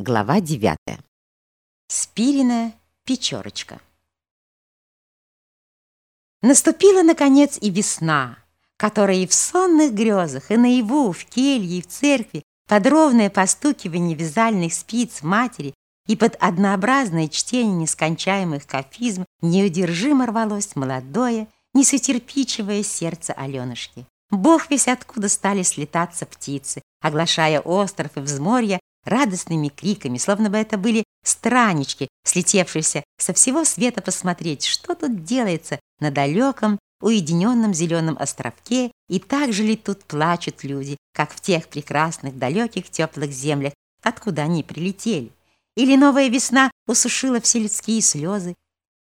Глава 9. Спириная печерочка. Наступила, наконец, и весна, которая и в сонных грезах, и наяву, в келье, и в церкви, под ровное постукивание вязальных спиц матери и под однообразное чтение нескончаемых кафизм неудержимо рвалось молодое, несутерпичивое сердце Аленушки. Бог весь откуда стали слетаться птицы, оглашая остров и взморье радостными криками, словно бы это были странички, слетевшиеся со всего света посмотреть, что тут делается на далеком, уединенном зеленом островке, и так же ли тут плачут люди, как в тех прекрасных, далеких, теплых землях, откуда они прилетели. Или новая весна усушила все людские слезы,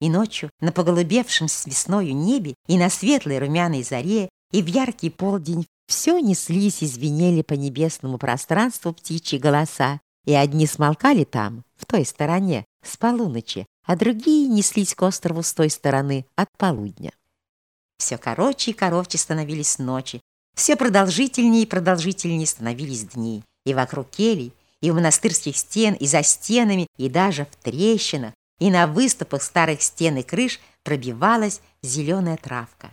и ночью на поголубевшем с весною небе, и на светлой румяной заре, и в яркий полдень все неслись и звенели по небесному пространству птичьи голоса, и одни смолкали там, в той стороне, с полуночи, а другие неслись к острову с той стороны, от полудня. Все короче и короче становились ночи, все продолжительнее и продолжительнее становились дни, и вокруг келей, и у монастырских стен, и за стенами, и даже в трещинах, и на выступах старых стен и крыш пробивалась зеленая травка.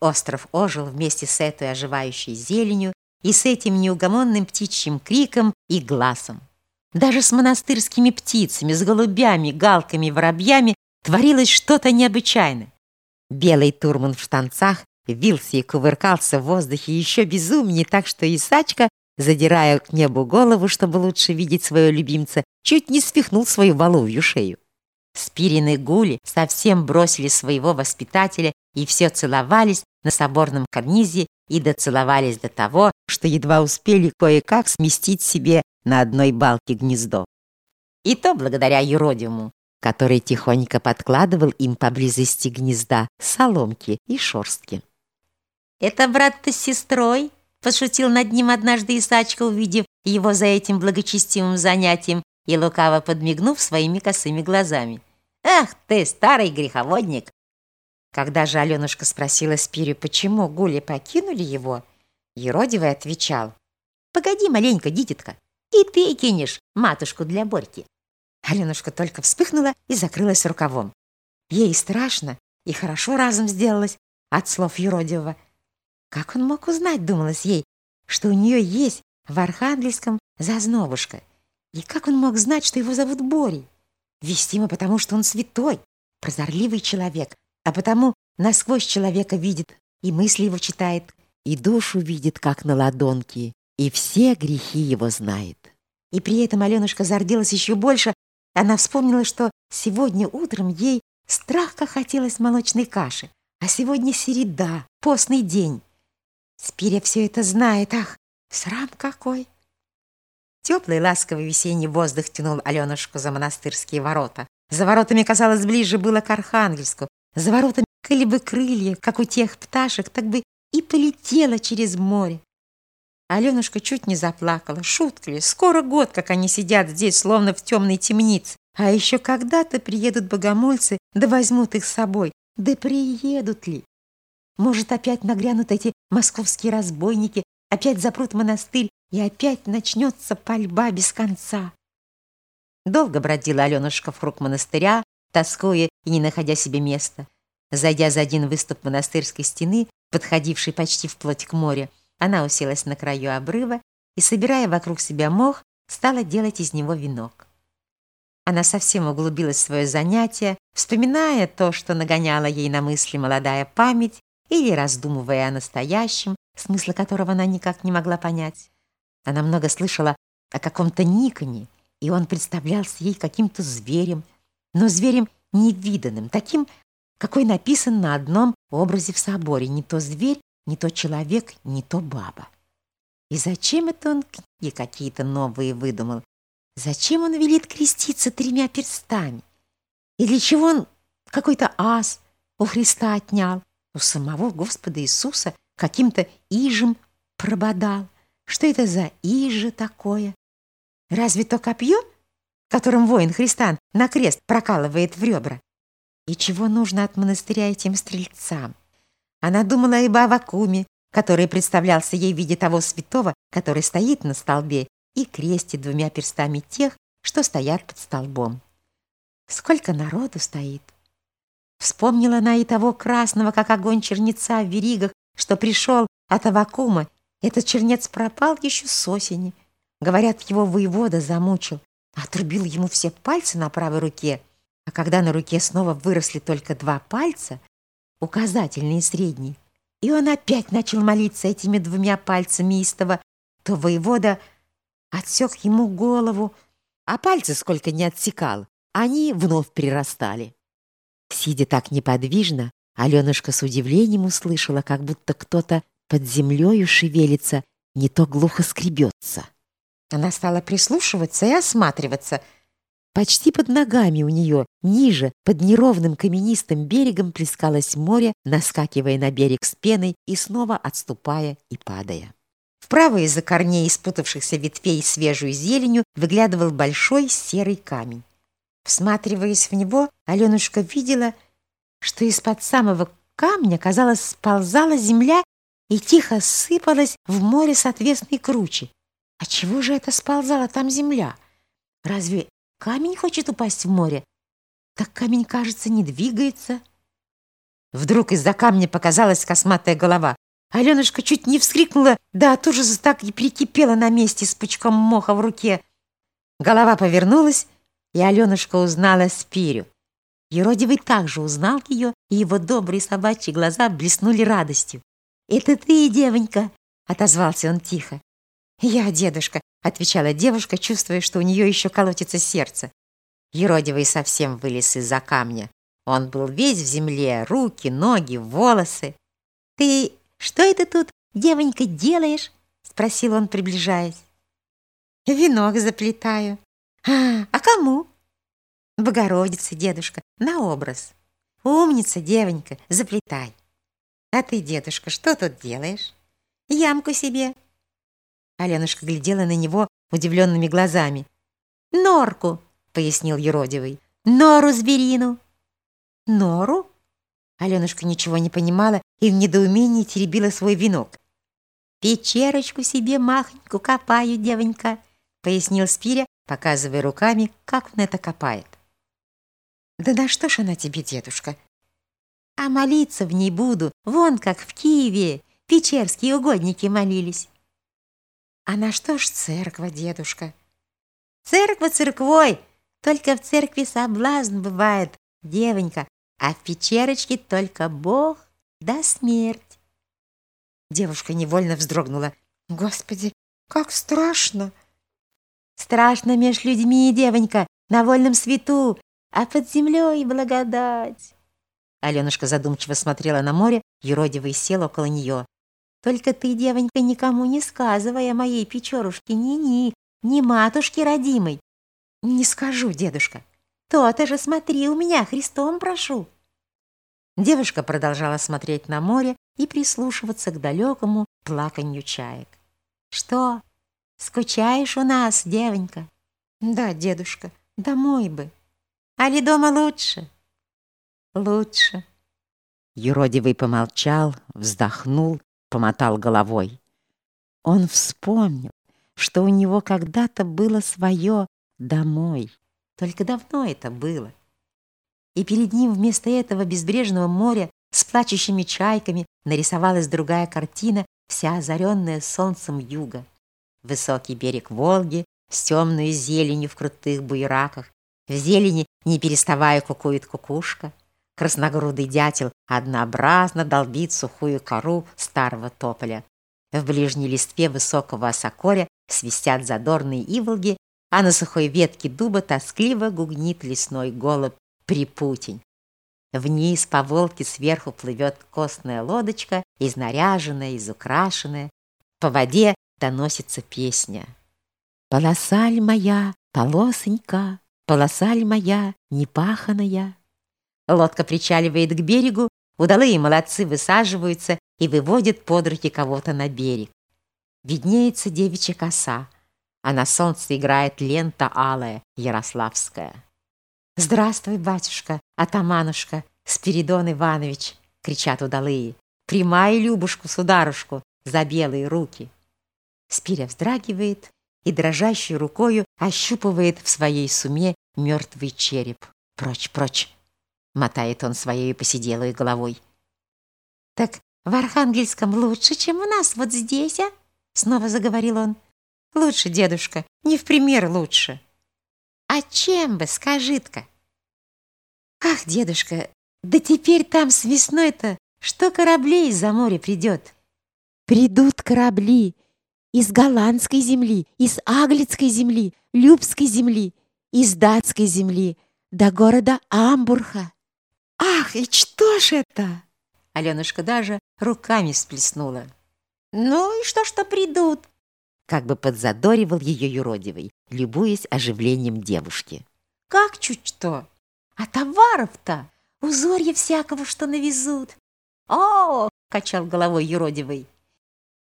Остров ожил вместе с этой оживающей зеленью и с этим неугомонным птичьим криком и глазом. Даже с монастырскими птицами, с голубями, галками, воробьями творилось что-то необычайное. Белый турман в штанцах вился и кувыркался в воздухе еще безумнее, так что Исачка, задирая к небу голову, чтобы лучше видеть своего любимца, чуть не свихнул свою воловью шею. Спирины гули совсем бросили своего воспитателя и все целовались на соборном карнизе и доцеловались до того, что едва успели кое-как сместить себе на одной балке гнездо. И то благодаря юродиму, который тихонько подкладывал им поблизости гнезда соломки и шорстки. «Это брат-то с сестрой?» — пошутил над ним однажды Исачка, увидев его за этим благочестивым занятием и лукаво подмигнув своими косыми глазами. «Ах ты, старый греховодник!» Когда же Аленушка спросила Спирю, почему гули покинули его, Еродивый отвечал, «Погоди маленько, дитятка, и ты кинешь матушку для Борьки». Аленушка только вспыхнула и закрылась рукавом. Ей страшно и хорошо разом сделалось от слов Еродивого. Как он мог узнать, думалось ей, что у нее есть в Архангельском зазнобушка? И как он мог знать, что его зовут Борей? Вестимо потому, что он святой, прозорливый человек, а потому насквозь человека видит, и мысли его читает, и душу видит, как на ладонке, и все грехи его знает. И при этом Аленушка зарделась еще больше. Она вспомнила, что сегодня утром ей страх хотелось молочной каши, а сегодня середа, постный день. Спиря все это знает, ах, срам какой! Теплый, ласковый весенний воздух тянул Аленушку за монастырские ворота. За воротами, казалось, ближе было к Архангельску, за воротами коли бы крылья, как у тех пташек, так бы и полетела через море. Аленушка чуть не заплакала. Шутка ли? Скоро год, как они сидят здесь, словно в темной темнице. А еще когда-то приедут богомольцы, да возьмут их с собой. Да приедут ли? Может, опять нагрянут эти московские разбойники, опять запрут монастырь, и опять начнется пальба без конца. Долго бродила Аленушка в круг монастыря, тоскуя и не находя себе места. Зайдя за один выступ монастырской стены, подходившей почти вплоть к морю, она уселась на краю обрыва и, собирая вокруг себя мох, стала делать из него венок. Она совсем углубилась в свое занятие, вспоминая то, что нагоняла ей на мысли молодая память, или раздумывая о настоящем, смысла которого она никак не могла понять. Она много слышала о каком-то Никоне, и он представлялся ей каким-то зверем, но зверем невиданным, таким, какой написан на одном образе в соборе. Не то зверь, не то человек, не то баба. И зачем это он книги какие-то новые выдумал? Зачем он велит креститься тремя перстами? И для чего он какой-то ас у Христа отнял? У самого Господа Иисуса каким-то ижем прободал. Что это за иже такое? Разве то копье, которым воин Христан на крест прокалывает в ребра. И чего нужно от монастыря этим стрельцам? Она думала и об Авакуме, который представлялся ей в виде того святого, который стоит на столбе и крестит двумя перстами тех, что стоят под столбом. Сколько народу стоит! Вспомнила она и того красного, как огонь чернеца в веригах, что пришел от Авакума. Этот чернец пропал еще с осени. Говорят, его воевода замучил, отрубил ему все пальцы на правой руке, а когда на руке снова выросли только два пальца, указательный и средний, и он опять начал молиться этими двумя пальцами истово, то воевода отсек ему голову, а пальцы сколько не отсекал, они вновь прирастали. Сидя так неподвижно, Аленушка с удивлением услышала, как будто кто-то под землею шевелится, не то глухо скребется. Она стала прислушиваться и осматриваться. Почти под ногами у нее, ниже, под неровным каменистым берегом, плескалось море, наскакивая на берег с пеной и снова отступая и падая. Вправо из-за корней спутавшихся ветвей свежую зеленью выглядывал большой серый камень. Всматриваясь в него, Аленушка видела, что из-под самого камня, казалось, сползала земля и тихо сыпалась в море с отвесной кручи. А чего же это сползала там земля? Разве камень хочет упасть в море? Так камень, кажется, не двигается. Вдруг из-за камня показалась косматая голова. Аленушка чуть не вскрикнула, да от ужаса так и прикипела на месте с пучком моха в руке. Голова повернулась, и Аленушка узнала Спирю. Еродивый также узнал ее, и его добрые собачьи глаза блеснули радостью. «Это ты, девонька!» — отозвался он тихо. «Я, дедушка», — отвечала девушка, чувствуя, что у нее еще колотится сердце. Еродивый совсем вылез из-за камня. Он был весь в земле, руки, ноги, волосы. «Ты что это тут, девонька, делаешь?» — спросил он, приближаясь. «Венок заплетаю». «А, а кому?» «Богородице, дедушка, на образ». «Умница, девонька, заплетай». «А ты, дедушка, что тут делаешь?» «Ямку себе Аленушка глядела на него удивленными глазами. «Норку!» — пояснил Еродивый. «Нору зверину!» «Нору?» Аленушка ничего не понимала и в недоумении теребила свой венок. «Печерочку себе махоньку копаю, девонька», — пояснил Спиря, показывая руками, как он это копает. «Да на что ж она тебе, дедушка?» «А молиться в ней буду, вон как в Киеве печерские угодники молились». А на что ж церква, дедушка? Церква церквой, только в церкви соблазн бывает, девонька, а в печерочке только Бог да смерть. Девушка невольно вздрогнула. Господи, как страшно! Страшно меж людьми, девонька, на вольном свету, а под землей благодать. Аленушка задумчиво смотрела на море, юродивый сел около нее. Только ты, девонька, никому не сказывай о моей Печорушке ни-ни, ни матушке родимой. Не скажу, дедушка. То-то же смотри у меня, Христом прошу. Девушка продолжала смотреть на море и прислушиваться к далекому плаканью чаек. Что, скучаешь у нас, девонька? Да, дедушка, домой бы. Али дома лучше? Лучше. Юродивый помолчал, вздохнул помотал головой. Он вспомнил, что у него когда-то было свое домой. Только давно это было. И перед ним вместо этого безбрежного моря с плачущими чайками нарисовалась другая картина, вся озаренная солнцем юга. Высокий берег Волги с темной зеленью в крутых буераках. В зелени, не переставая, кукует кукушка. Красногрудый дятел однообразно долбит сухую кору старого тополя. В ближней листве высокого осокоря свистят задорные иволги, а на сухой ветке дуба тоскливо гугнит лесной голубь припутень. Вниз по волке сверху плывет костная лодочка, изнаряженная, изукрашенная. По воде доносится песня. «Полосаль моя, полосонька, полосаль моя, непаханая». Лодка причаливает к берегу, удалые молодцы высаживаются и выводят под руки кого-то на берег. Виднеется девичья коса, а на солнце играет лента алая, ярославская. «Здравствуй, батюшка, атаманушка, Спиридон Иванович!» — кричат удалые. «Примай Любушку, сударушку, за белые руки!» Спиря вздрагивает и дрожащей рукою ощупывает в своей суме мертвый череп. Прочь, прочь, мотает он своей посиделой головой. Так в Архангельском лучше, чем у нас вот здесь, а? Снова заговорил он. Лучше, дедушка, не в пример лучше. А чем бы, скажи-ка? Ах, дедушка, да теперь там с весной-то что кораблей из-за моря придет? Придут корабли из голландской земли, из аглицкой земли, любской земли, из датской земли до города Амбурха. Ах, и что ж это? Аленушка даже руками всплеснула. Ну и что, что придут? Как бы подзадоривал ее юродивый, любуясь оживлением девушки. Как чуть что? А товаров-то узорья всякого, что навезут. О, качал головой юродивый.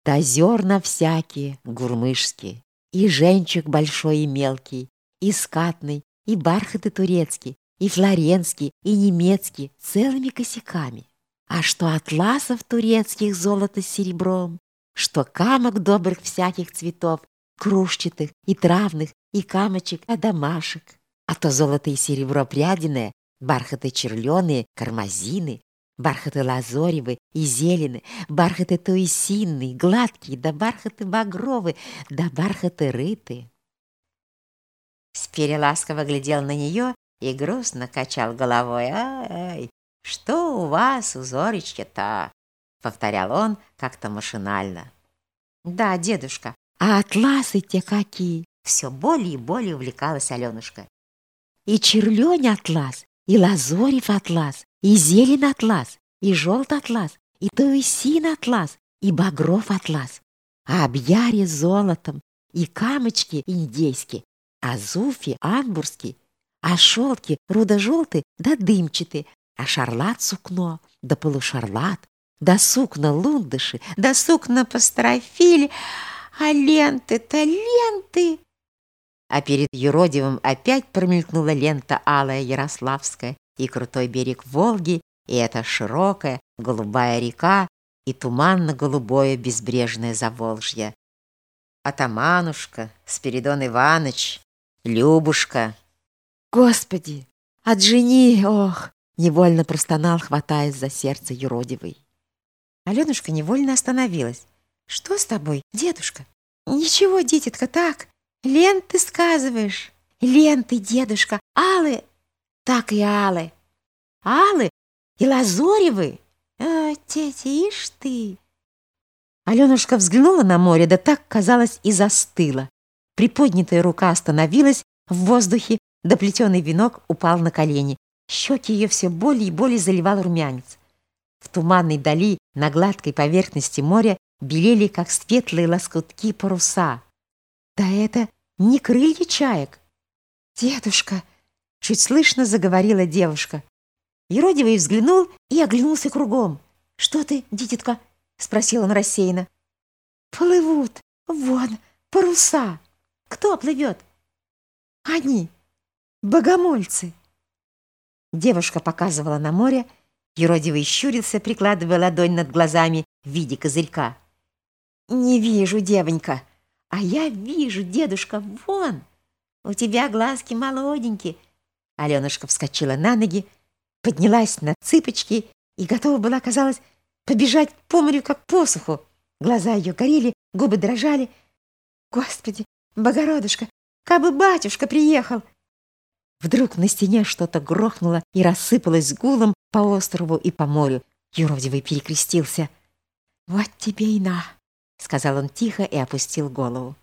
Да зерна всякие, гурмышские, и женчик большой и мелкий, и скатный, и бархаты турецкие, и флоренский, и немецкий, целыми косяками. А что атласов турецких золото с серебром, что камок добрых всяких цветов, кружчатых и травных, и камочек, а домашек. А то золото и серебро прядиное, бархаты черленые, кармазины, бархаты лазоревы и зелены, бархаты туисинные, гладкие, да бархаты багровы, да бархаты рыты. Спири ласково глядел на нее и грустно качал головой. «Ай, что у вас, узорички-то?» — повторял он как-то машинально. «Да, дедушка, а атласы те какие!» Все более и более увлекалась Аленушка. «И черлень атлас, и лазорев атлас, и зелень атлас, и желтый атлас, и туисин атлас, и багров атлас, а объяре золотом, и камочки индейские, а зуфи анбурский, а шелки рудо-желтый да дымчатый, а шарлат сукно, да полушарлат, да сукна лундыши, да сукна пастрофили, а ленты-то ленты. А перед юродивым опять промелькнула лента алая Ярославская и крутой берег Волги, и эта широкая голубая река, и туманно-голубое безбрежное Заволжье. Атаманушка, Спиридон Иваныч, Любушка. Господи, отжени, ох! Невольно простонал, хватаясь за сердце юродивый. Аленушка невольно остановилась. Что с тобой, дедушка? Ничего, дитятка, так. Ленты сказываешь. Ленты, дедушка, алы. Так и алы. Алы и лазоревы. А, тетя, ишь ты. Аленушка взглянула на море, да так, казалось, и застыла. Приподнятая рука остановилась в воздухе, да плетеный венок упал на колени. Щеки ее все более и более заливал румянец. В туманной дали на гладкой поверхности моря белели, как светлые лоскутки паруса. Да это не крылья чаек. «Дедушка!» — чуть слышно заговорила девушка. Еродивый взглянул и оглянулся кругом. «Что ты, дитятка?» — спросил он рассеянно. «Плывут, вон, паруса!» Кто плывет? Они, богомольцы. Девушка показывала на море, юродивый щурился, прикладывая ладонь над глазами в виде козырька. «Не вижу, девонька, а я вижу, дедушка, вон! У тебя глазки молоденькие!» Аленушка вскочила на ноги, поднялась на цыпочки и готова была, казалось, побежать по морю, как посуху. Глаза ее горели, губы дрожали. «Господи, Богородушка, кабы батюшка приехал!» Вдруг на стене что-то грохнуло и рассыпалось гулом по острову и по морю. Юродивый перекрестился. «Вот тебе и на!» — сказал он тихо и опустил голову.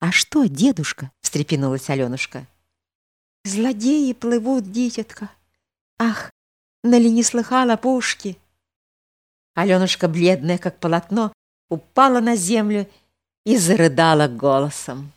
«А что, дедушка?» — встрепенулась Аленушка. «Злодеи плывут, дитятка! Ах, нали не слыхала пушки!» Аленушка, бледная как полотно, упала на землю и зарыдала голосом.